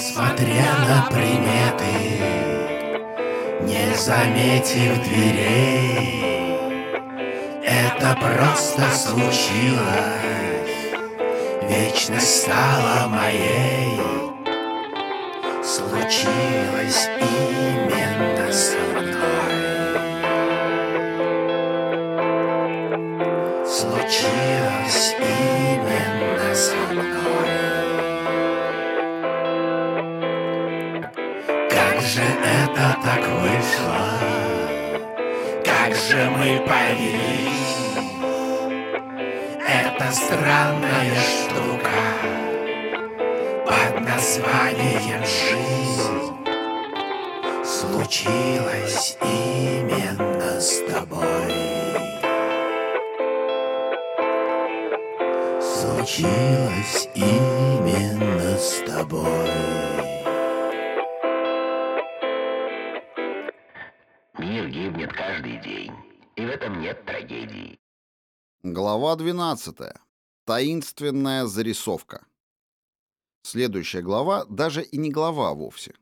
Несмотря на приметы, не заметив дверей, это просто случилось, вечность стала моей, случилось именно со мной. Случилось именно со мной. Это так вышло? Как же мы повелись? Это странная штука под названием жизнь случилось именно с тобой. Случилось именно с тобой. Гибнет каждый день, и в этом нет трагедии. Глава 12. Таинственная зарисовка. Следующая глава даже и не глава вовсе.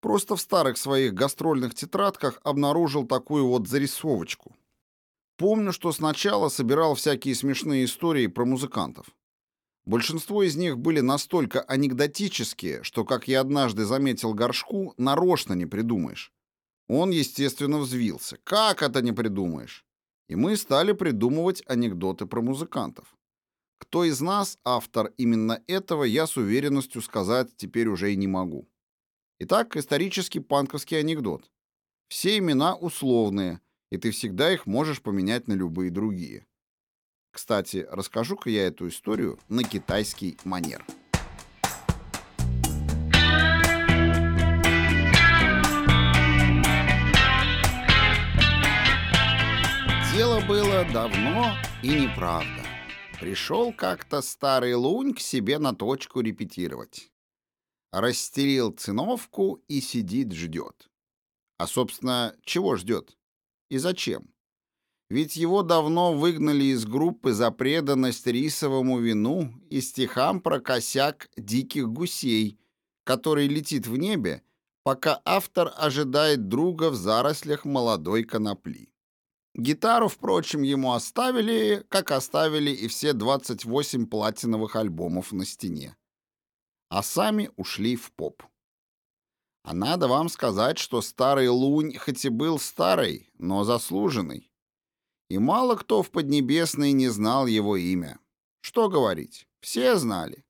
Просто в старых своих гастрольных тетрадках обнаружил такую вот зарисовочку. Помню, что сначала собирал всякие смешные истории про музыкантов. Большинство из них были настолько анекдотические, что, как я однажды заметил горшку, нарочно не придумаешь. Он, естественно, взвился. Как это не придумаешь? И мы стали придумывать анекдоты про музыкантов. Кто из нас автор именно этого, я с уверенностью сказать теперь уже и не могу. Итак, исторический панковский анекдот. Все имена условные, и ты всегда их можешь поменять на любые другие. Кстати, расскажу-ка я эту историю на китайский манер. Было давно и неправда. Пришел как-то старый лунь к себе на точку репетировать. Расстелил циновку и сидит ждет. А, собственно, чего ждет? И зачем? Ведь его давно выгнали из группы за преданность рисовому вину и стихам про косяк диких гусей, который летит в небе, пока автор ожидает друга в зарослях молодой конопли. Гитару, впрочем, ему оставили, как оставили и все 28 платиновых альбомов на стене. А сами ушли в поп. А надо вам сказать, что старый лунь хоть и был старый, но заслуженный. И мало кто в Поднебесной не знал его имя. Что говорить, все знали.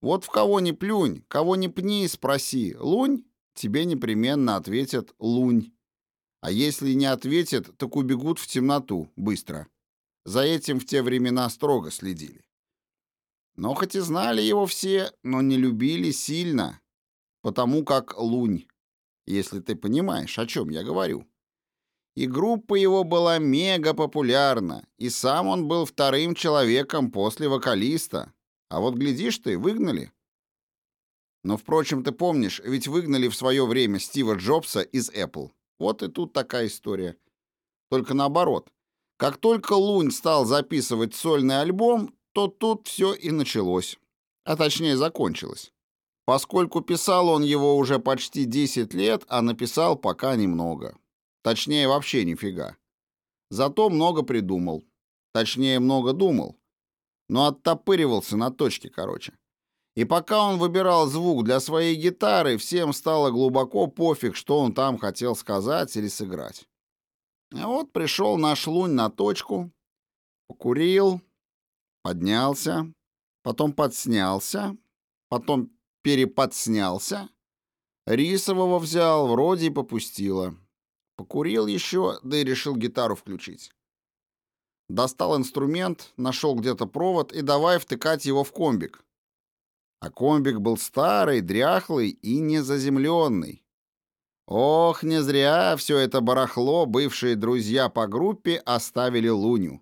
Вот в кого ни плюнь, кого ни пни, спроси «Лунь?» тебе непременно ответят «Лунь». А если не ответят, так убегут в темноту быстро. За этим в те времена строго следили. Но хоть и знали его все, но не любили сильно, потому как лунь, если ты понимаешь, о чем я говорю. И группа его была мега популярна, и сам он был вторым человеком после вокалиста. А вот глядишь ты, выгнали. Но, впрочем, ты помнишь, ведь выгнали в свое время Стива Джобса из Apple. Вот и тут такая история. Только наоборот. Как только Лунь стал записывать сольный альбом, то тут все и началось. А точнее закончилось. Поскольку писал он его уже почти 10 лет, а написал пока немного. Точнее, вообще нифига. Зато много придумал. Точнее, много думал. Но оттопыривался на точке, короче. И пока он выбирал звук для своей гитары, всем стало глубоко пофиг, что он там хотел сказать или сыграть. А вот пришел наш лунь на точку, покурил, поднялся, потом подснялся, потом переподснялся, рисового взял, вроде и попустило. Покурил еще, да и решил гитару включить. Достал инструмент, нашел где-то провод и давай втыкать его в комбик. А комбик был старый, дряхлый и незаземленный. Ох, не зря все это барахло бывшие друзья по группе оставили Луню.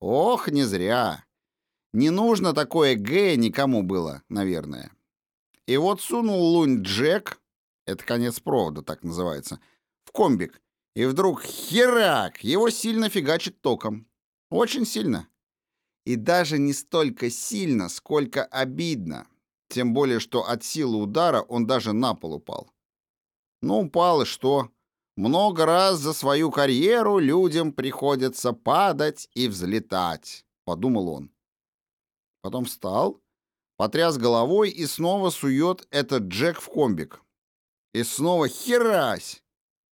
Ох, не зря. Не нужно такое Г никому было, наверное. И вот сунул Лунь Джек, это конец провода так называется, в комбик, и вдруг херак, его сильно фигачит током. Очень сильно. И даже не столько сильно, сколько обидно. Тем более, что от силы удара он даже на пол упал. Ну, упал и что? Много раз за свою карьеру людям приходится падать и взлетать, подумал он. Потом встал, потряс головой и снова сует этот Джек в комбик. И снова херась!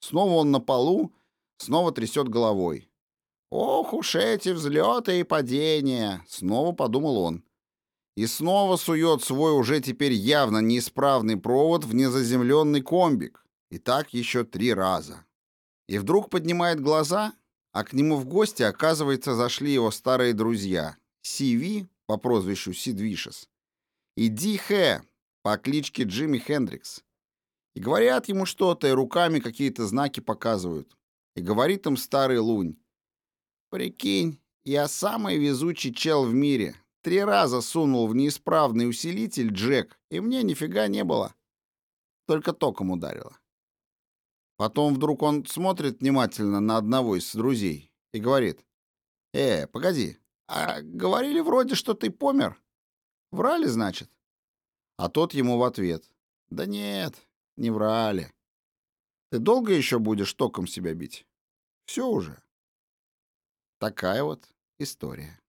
Снова он на полу, снова трясет головой. «Ох уж эти взлеты и падения!» — снова подумал он. И снова сует свой уже теперь явно неисправный провод в незаземленный комбик. И так еще три раза. И вдруг поднимает глаза, а к нему в гости, оказывается, зашли его старые друзья. Сиви по прозвищу Сидвишес и Ди Хэ по кличке Джимми Хендрикс. И говорят ему что-то, и руками какие-то знаки показывают. И говорит им старый лунь. «Прикинь, я самый везучий чел в мире. Три раза сунул в неисправный усилитель Джек, и мне нифига не было. Только током ударило». Потом вдруг он смотрит внимательно на одного из друзей и говорит. «Э, погоди, а говорили вроде, что ты помер? Врали, значит?» А тот ему в ответ. «Да нет, не врали. Ты долго еще будешь током себя бить? Все уже». Такая вот история.